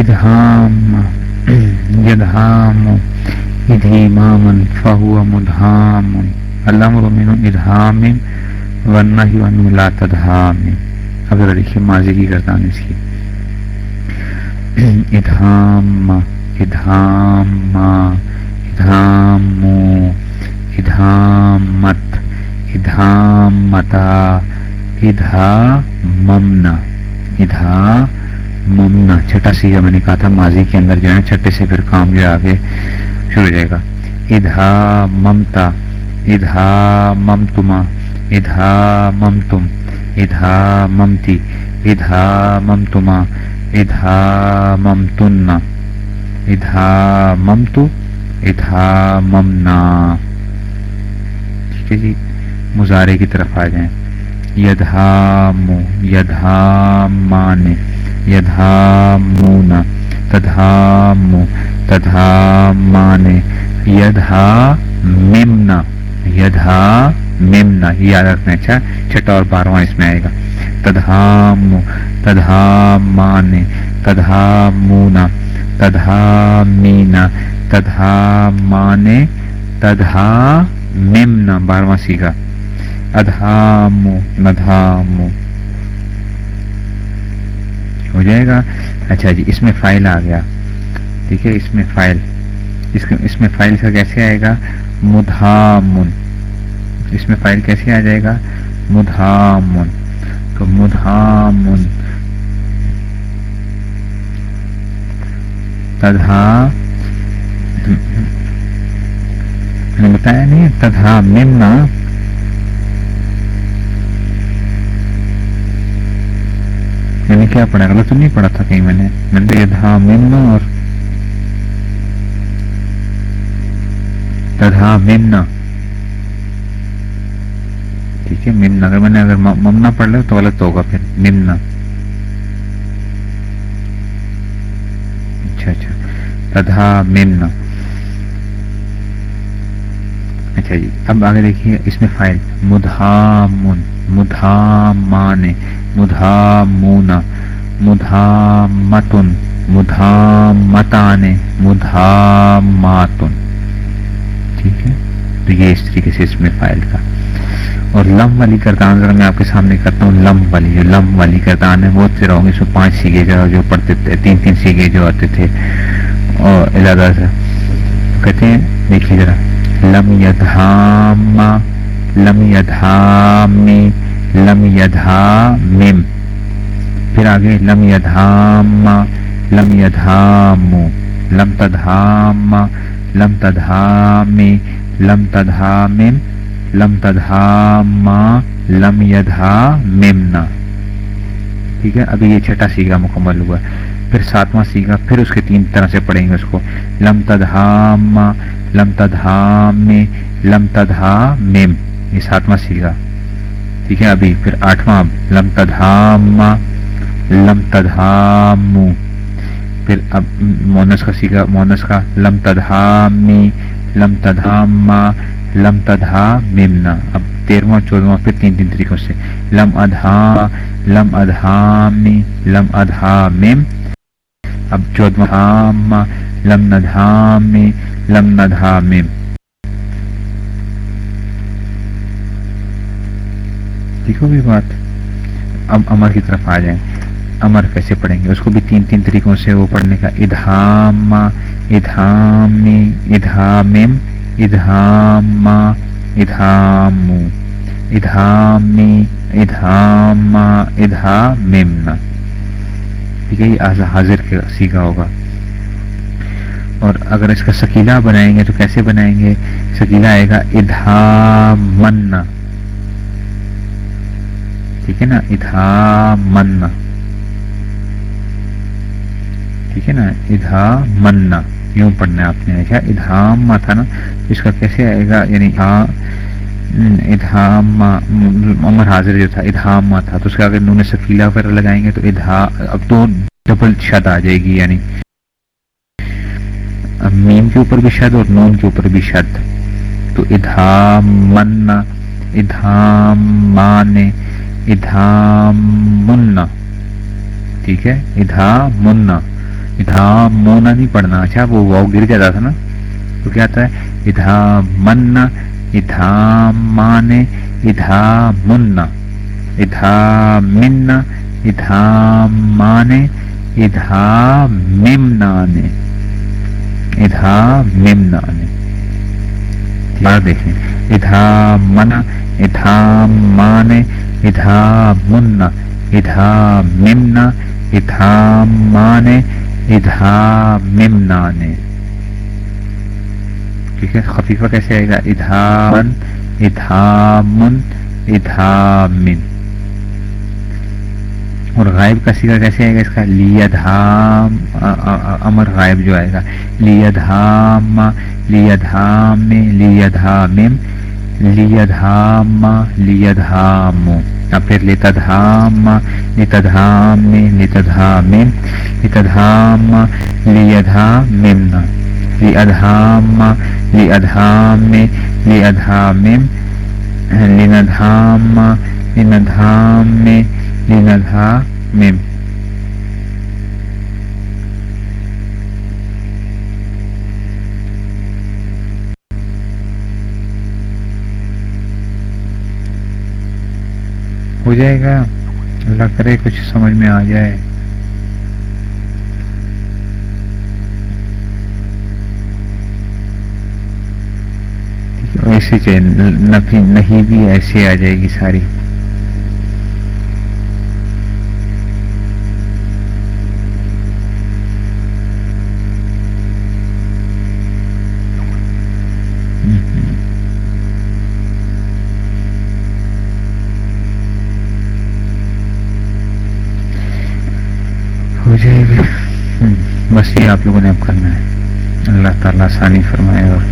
ادھام یدھام ادھیمامن فہو مدھام الامر من ادھام ورنہ ون لا تدھام اب ذرا دیکھیے ماضی کی گردان اس کی. ادھام ادھام ادھام ادھامت ادھامتا ادھا ممنا ادھا ممنا چھٹا سیگا میں نے کہا تھا ماضی کے اندر جو ہے چھٹے سے پھر کام جو آگے شروع ہو جائے گا۔ ادھا ممتا، ادھا ممتما، ادھا ممتم، ادھا ممتی، ادھا ممتما، ادھا ممتن ادھا ممتو، ادھا ممنا۔ ٹھیک ہے جی مظاہرے کی طرف آ جائیں۔ یدھام یدھامان یدھامون تدھام تدھامان یدھا ممنا یدھا ممنا یہ یاد رکھنا اچھا چھٹا اور بارہواں اس میں آئے گا تدھام تدھامان تدھامون تدھامین تدھامان تدھا ممنا بارہواں سیکھا ادھام ندھام ہو جائے گا۔ اچھا جی اس میں فائل آ گیا۔ ٹھیک ہے، اس میں فائل اس اس میں فائل کا کیسے آئے گا؟ مدھامن۔ اس میں فائل کیسے آ جائے گا؟ مدھامن۔ تو مدھامن۔ تدھا۔ بتایا نہیں، تدھا ممنا۔ میں نے کیا پڑھا؟ غلط تو نہیں پڑھا تھا کہیں میں نے؟ میں نے یہ دھا ممنا اور تدھا ممنا ٹھیک ہے ممنا اگر میں نے، اگر ممنا پڑھ لیا تو غلط ہوگا پھر ممنا اچھا اچھا۔ تدھا ممنا اچھا جی اب آگے دیکھیے، اس میں فائل۔ مدھامن مدھامان مدھامون مدھامتن مدھامتان مدھاماتن ٹھیک ہے تو یہ اس طریقے سے اس میں فائل کا اور لم والی کردان ذرا میں آپ کے سامنے کرتا ہوں لم والی جو لم والی کردان ہے بہت سے رہوں گے سو پانچ سیگے جو جو پڑھتے تھے تین تین سیگے جو آتے تھے اور علادہ سے کہتے ہیں دیکھیے ذرا لم یدھام لم یدھامی لم یدھا مم پھر آگے لم یدھام لم یدھام لم تدھام لم تدھام لم تدھام لم تدھام لم یدھا ممنا ٹھیک ہے؟ ابھی یہ چھٹا سیگا مکمل ہوا۔ پھر ساتواں سیگا، پھر اس کے تین طرح سے پڑھیں گے اس کو۔ لم تدھام لم تدھام لم تدھا مم یہ ساتواں سیگا۔ ٹھیک ہے، ابھی پھر آٹھواں، لم تدھام لم تدھام پھر اب مونس کا سیکھا، مونس کا لم تدھامی، لم تدھام لم تدھا ممنا اب تیرواں، چودواں، پھر تین تین طریقوں سے۔ لم ادھا، لم ادھامی، لم ادھا مم اب چودواں لم ندھامی، لم ندھا مم دیکھو بھی بات، اب امر کی طرف آ جائیں۔ امر کیسے پڑھیں گے؟ اس کو بھی تین تین طریقوں سے وہ پڑھنے کا ادھام ادھام ادھام ادھام ادھام ادھام ادھام ادھام ٹھیک ہے یہ حاضر کا سیکھا ہوگا۔ اور اگر اس کا سکیلا بنائیں گے تو کیسے بنائیں گے؟ سکیلا آئے گا ادھام ٹھیک ہے نا؟ ادھا من ٹھیک ہے نا؟ ادھا من یوں پڑھنا ہے آپ نے، دیکھا؟ ادھام تھا نا؟ اس کا کیسے آئے گا؟ یعنی ہاں، ادھام عمر حاضر جو تھا ادھام تھا۔ تو اس کا اگر نون سکیلا وغیرہ لگائیں گے تو ادھا، اب تو ڈبل شد آ جائے گی یعنی۔ میم کے اوپر بھی شد اور نون کے اوپر بھی شد۔ تو ادھام من ادھام مان ادھام منا ٹھیک ہے؟ ادھا منا ادھا مونا نہیں پڑھنا۔ اچھا وہ واؤ گر جاتا تھا نا۔ تو کیا آتا ہے؟ ادھا من ادھا مانے ادھا من ادھا من ادھا مانے ادھا ممنانے ادھا ممنانے دیکھیں ادھا من ادھا مانے ادھا من ادھا ممنا ٹھیک ہے خفیفہ کیسے آئے گا ادھا من ادھا من اور غائب کا سیگا کیسے آئے گا اس کا لیا دھام امر غائب جو آئے گا لیا دھام لیا دھام لیا دھام لیا دھام لیا پھر لیتا دھام لیتا دھام لیتا دھام لیتا دھام لیا دھام لی ہو جائے گا۔ اللہ کرے کچھ سمجھ میں آ جائے۔ ایسے نہیں بھی ایسے آ جائے گی ساری۔ جی بس یہ آپ لوگوں نے اب کرنا ہے۔ اللہ تعالیٰ آسانی فرمائے اور